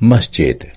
masjid.